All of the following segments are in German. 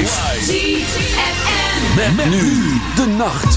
live. ZFM. Met, nu de nacht.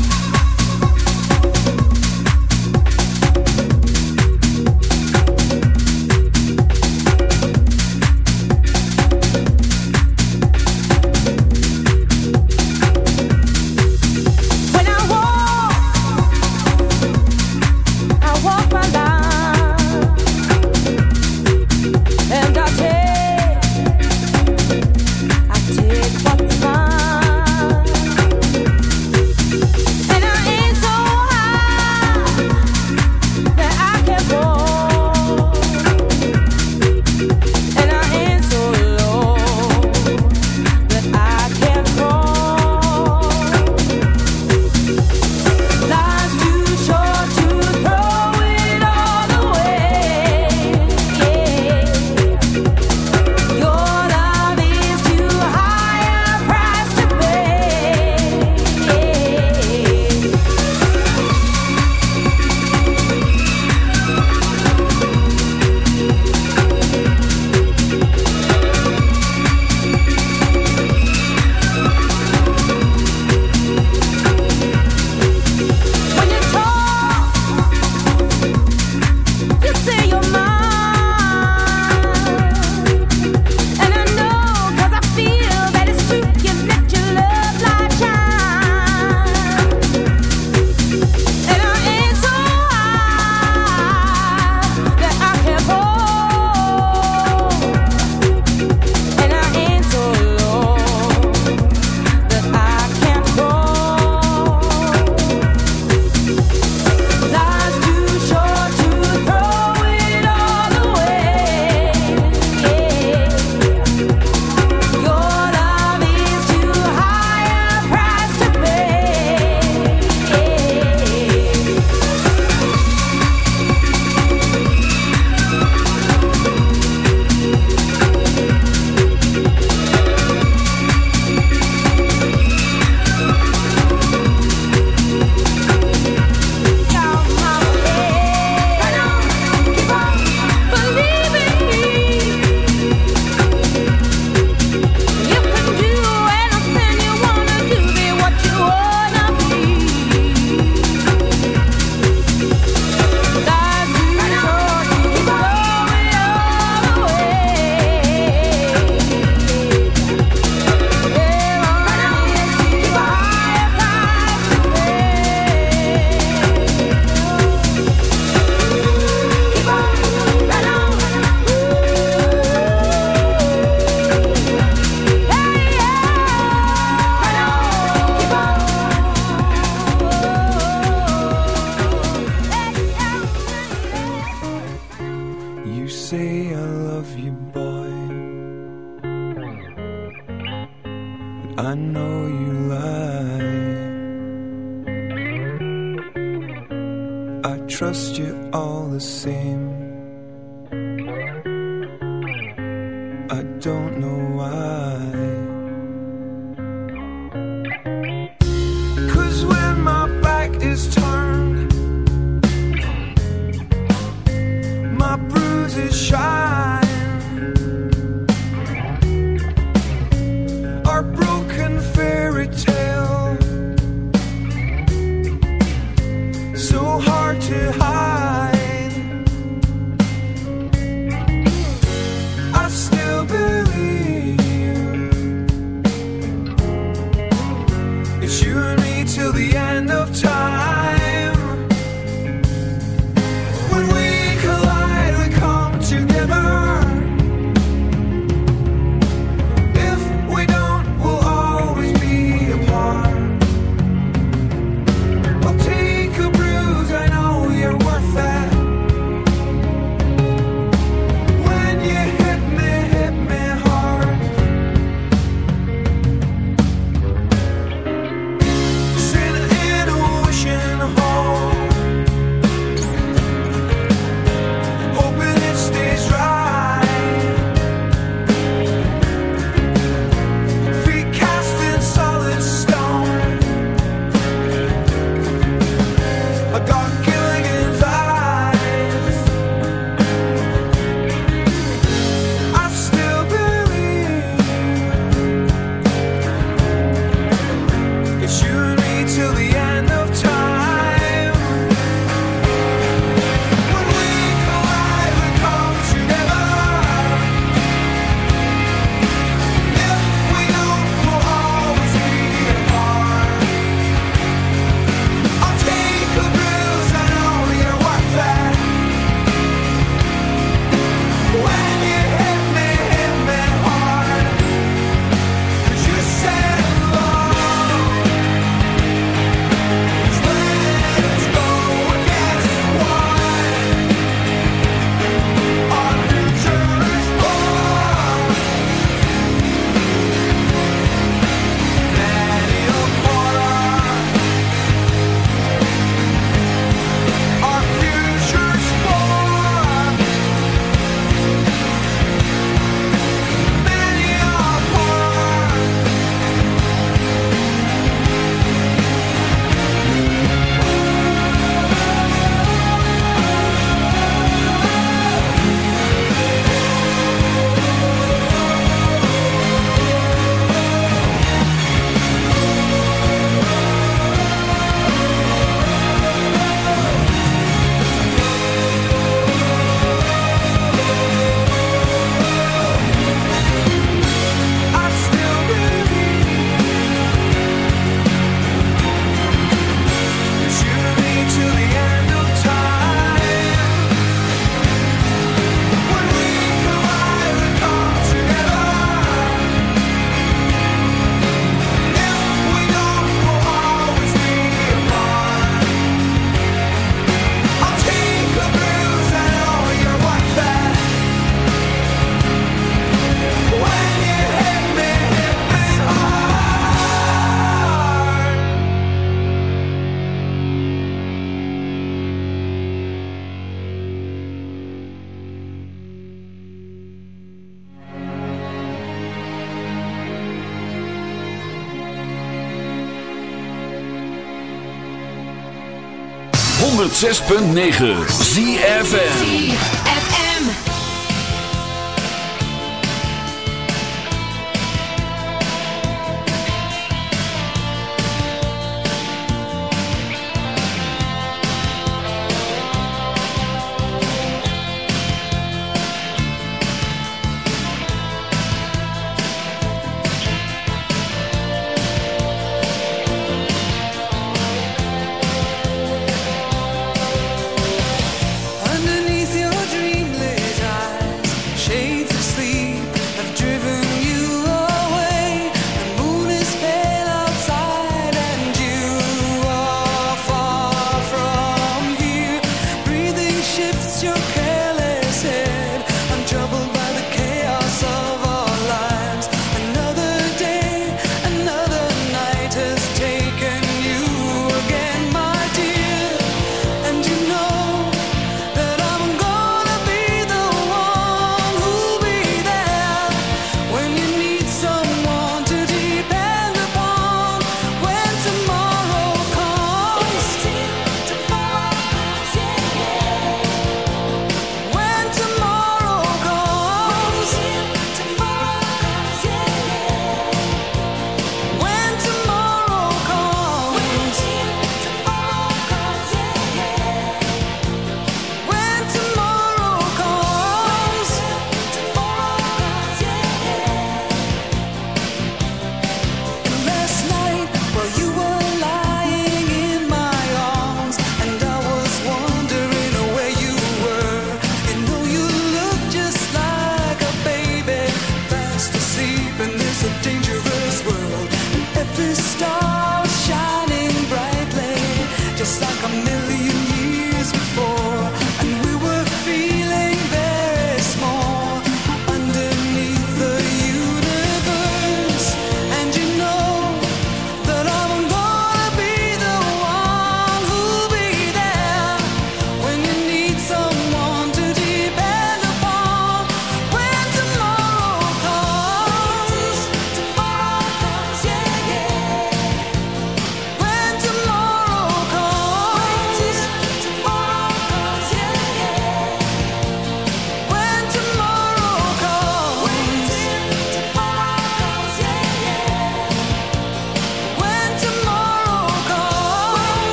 106.9 ZFN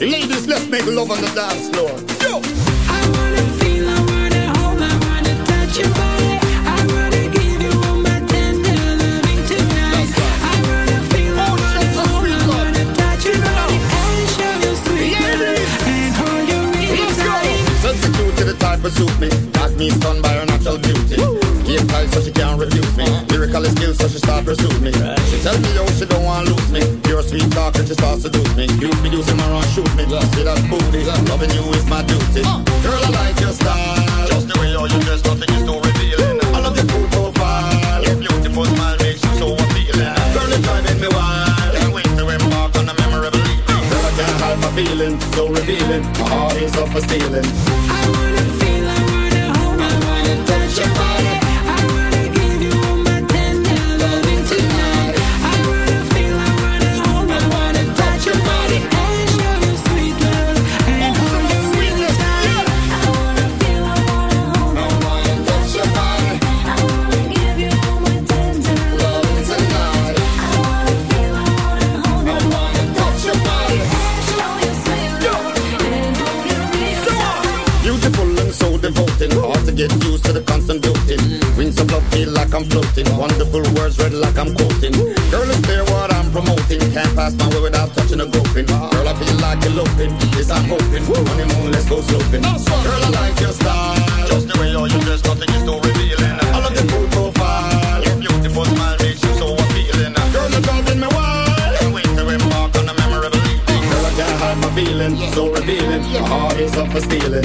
Ladies, let's make love on the dance floor. Yo, I wanna feel, I wanna hold, I wanna touch your body. I wanna give you all my tender loving tonight. I wanna feel, I oh, wanna hold, I wanna touch your body and show you sweet love and hold you really tight. Sexy to the type of suit me. Got me stunned by her natural beauty. Game tight so she can't refuse me. Uh-huh. Lyrical skills so she start pursue me. She tell me yo she don't want lose me. Pure sweet talk and she start seduce me. You be using my run shoot me. See that booty, loving you is my duty. Girl I like your style. Just the way how you dress, nothing is so revealing. I love your cool profile. Your beautiful smile makes you so appealing. Girl it's driving me wild. Can't wait to embark on a memorable evening. Girl I can't hide my feeling, so revealing. My heart is up for stealing. I wanna feel, I wanna hold, I wanna touch your body. feel like I'm floating. Wonderful words read like I'm quoting. Girl, it's clear what I'm promoting. Can't pass my way without touching a groping. Girl, I feel like eloping. Yes, I'm hoping. Honeymoon, let's go sloping. Girl, I like your style. Just the way you're dressed, nothing is too revealing. I love your cool profile. Your beautiful smile makes you so appealing. Girl, you're driving me wild. Can't wait to embark on a memorable evening. Girl, I can't hide my feeling. So revealing. My heart is up for stealing.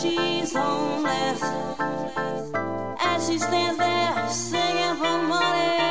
she's homeless. As she stands there singing for money.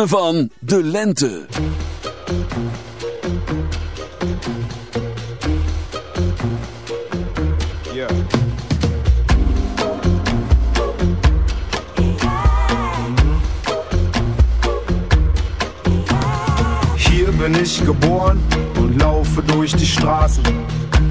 Ritme van de lente. Hier bin ich geboren und laufe durch die Straßen.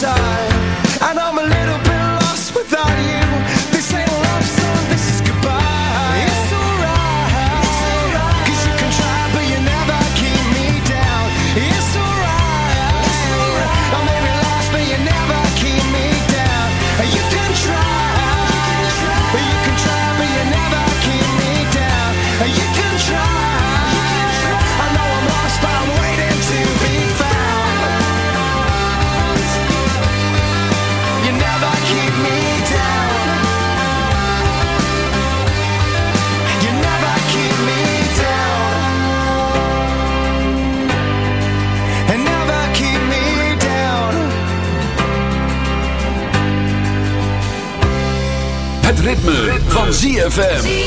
side. ZFM.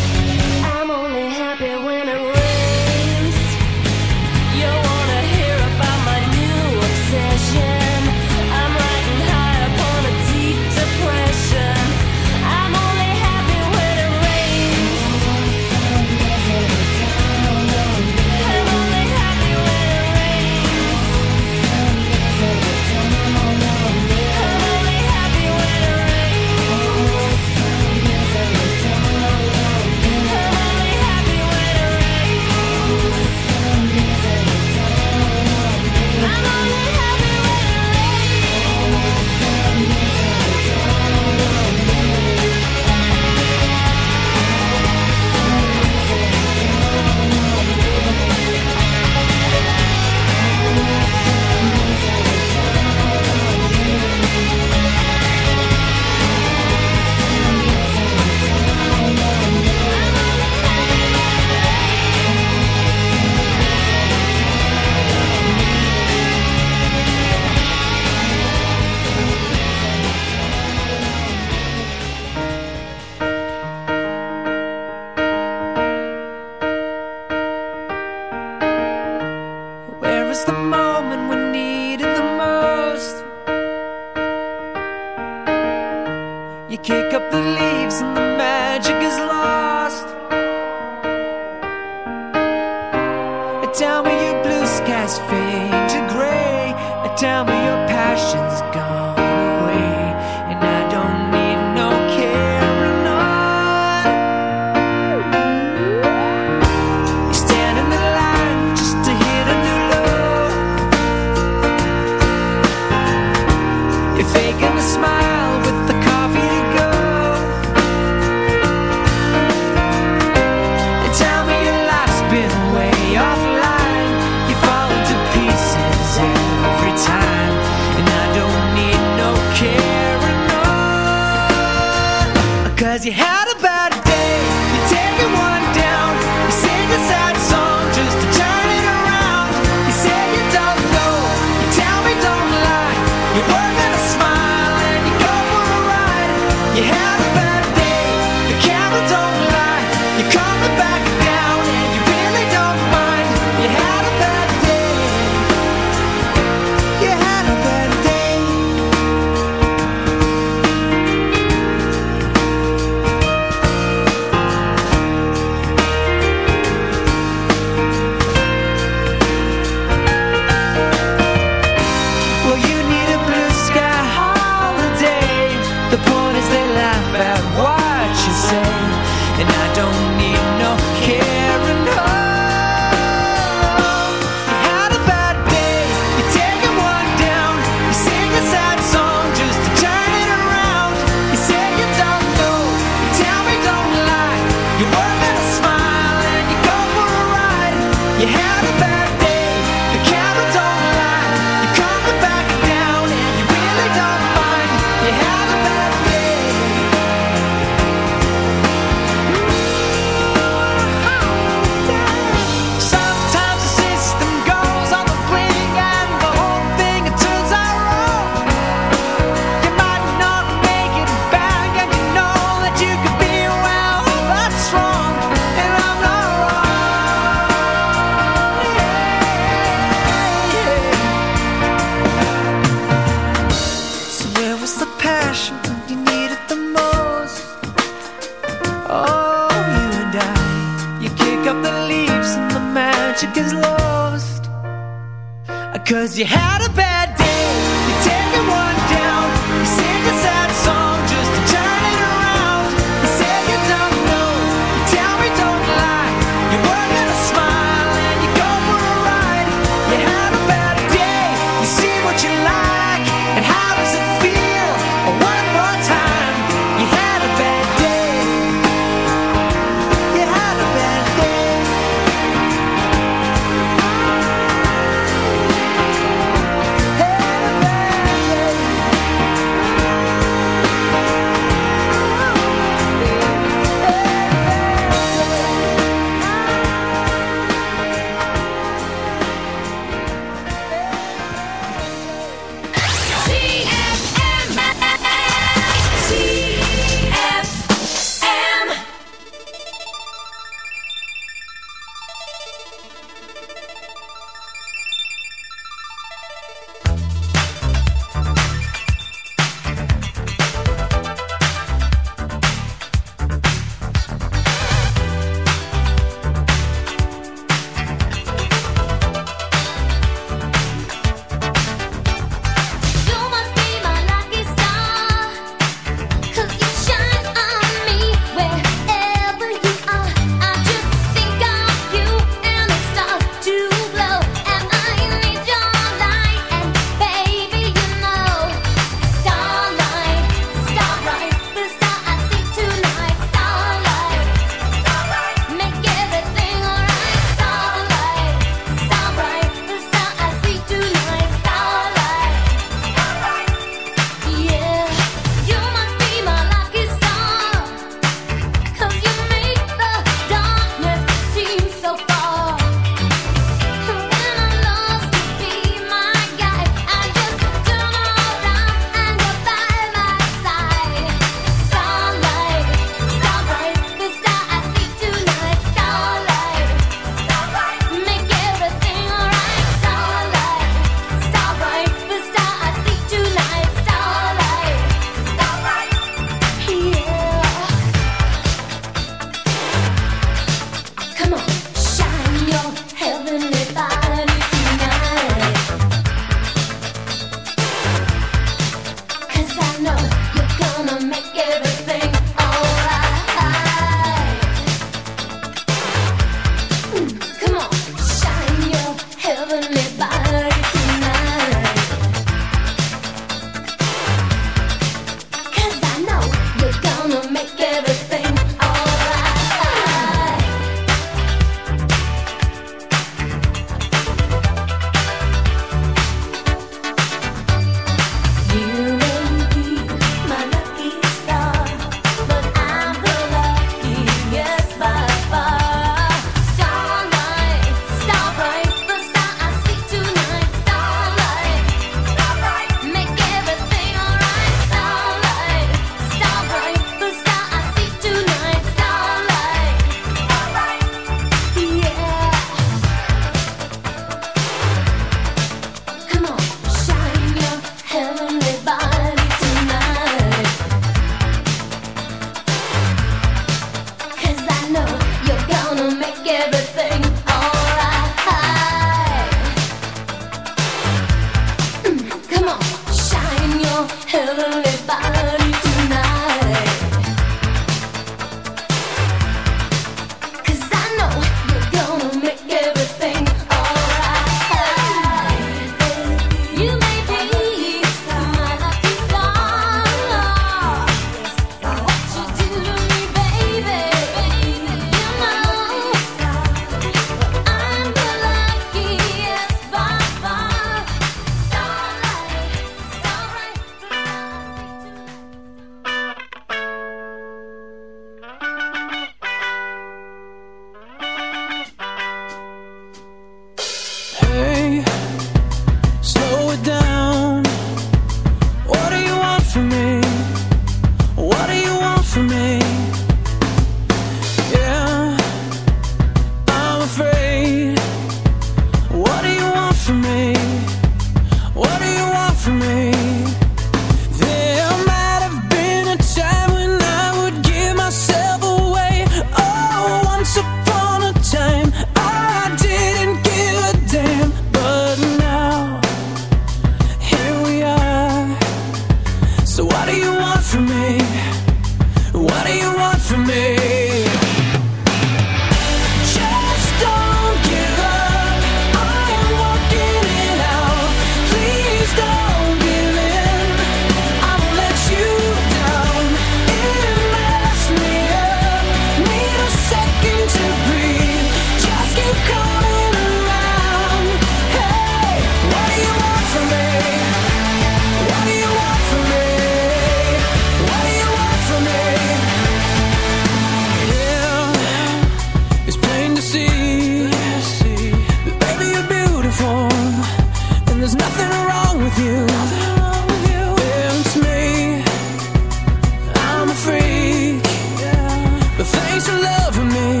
thanks for loving me,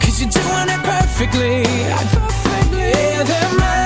cause you're doing it perfectly. Yeah, perfectly. mine.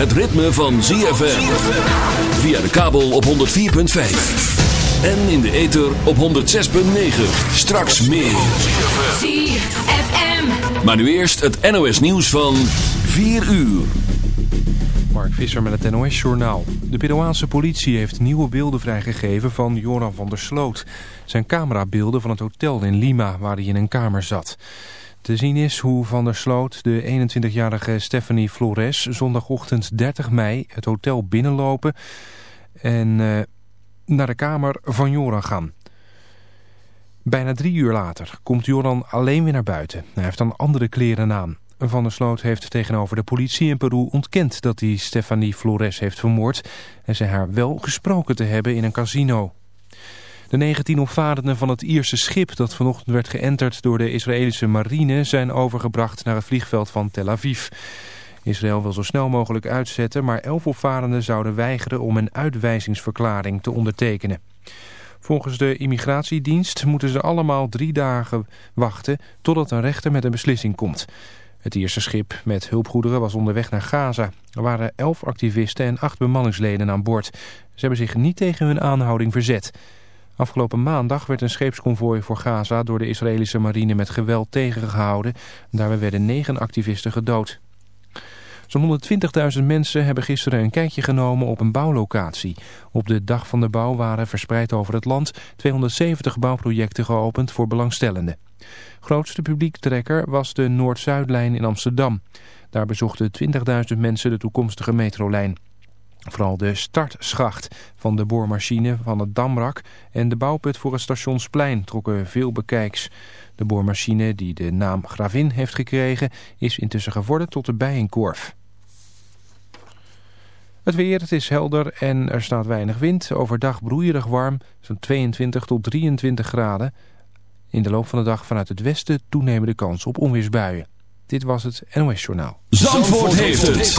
Het ritme van ZFM. Via de kabel op 104.5. En in de ether op 106.9. Straks meer. ZFM. Maar nu eerst het NOS nieuws van 4 uur. Mark Visser met het NOS-journaal. De Peruaanse politie heeft nieuwe beelden vrijgegeven van Joran van der Sloot. Zijn camerabeelden van het hotel in Lima waar hij in een kamer zat. Te zien is hoe Van der Sloot de 21-jarige Stephanie Flores zondagochtend 30 mei het hotel binnenlopen en eh, naar de kamer van Joran gaan. Bijna drie uur later komt Joran alleen weer naar buiten. Hij heeft dan andere kleren aan. Van der Sloot heeft tegenover de politie in Peru ontkend dat hij Stephanie Flores heeft vermoord en zei haar wel gesproken te hebben in een casino. De 19 opvarenden van het Ierse schip dat vanochtend werd geënterd door de Israëlische marine zijn overgebracht naar het vliegveld van Tel Aviv. Israël wil zo snel mogelijk uitzetten, maar 11 opvarenden zouden weigeren om een uitwijzingsverklaring te ondertekenen. Volgens de immigratiedienst moeten ze allemaal drie dagen wachten totdat een rechter met een beslissing komt. Het Ierse schip met hulpgoederen was onderweg naar Gaza. Er waren elf activisten en acht bemanningsleden aan boord. Ze hebben zich niet tegen hun aanhouding verzet. Afgelopen maandag werd een scheepsconvooi voor Gaza door de Israëlische marine met geweld tegengehouden. Daarbij werden negen activisten gedood. Zo'n 120.000 mensen hebben gisteren een kijkje genomen op een bouwlocatie. Op de dag van de bouw waren verspreid over het land 270 bouwprojecten geopend voor belangstellenden. Grootste publiektrekker was de Noord-Zuidlijn in Amsterdam. Daar bezochten 20.000 mensen de toekomstige metrolijn. Vooral de startschacht van de boormachine van het Damrak en de bouwput voor het stationsplein trokken veel bekijks. De boormachine die de naam Gravin heeft gekregen is intussen geworden tot de bijenkorf. Het weer, het is helder en er staat weinig wind. Overdag broeierig warm, zo'n 22 tot 23 graden. In de loop van de dag vanuit het westen toenemende kans op onweersbuien. Dit was het NOS Journaal. Zandvoort heeft het.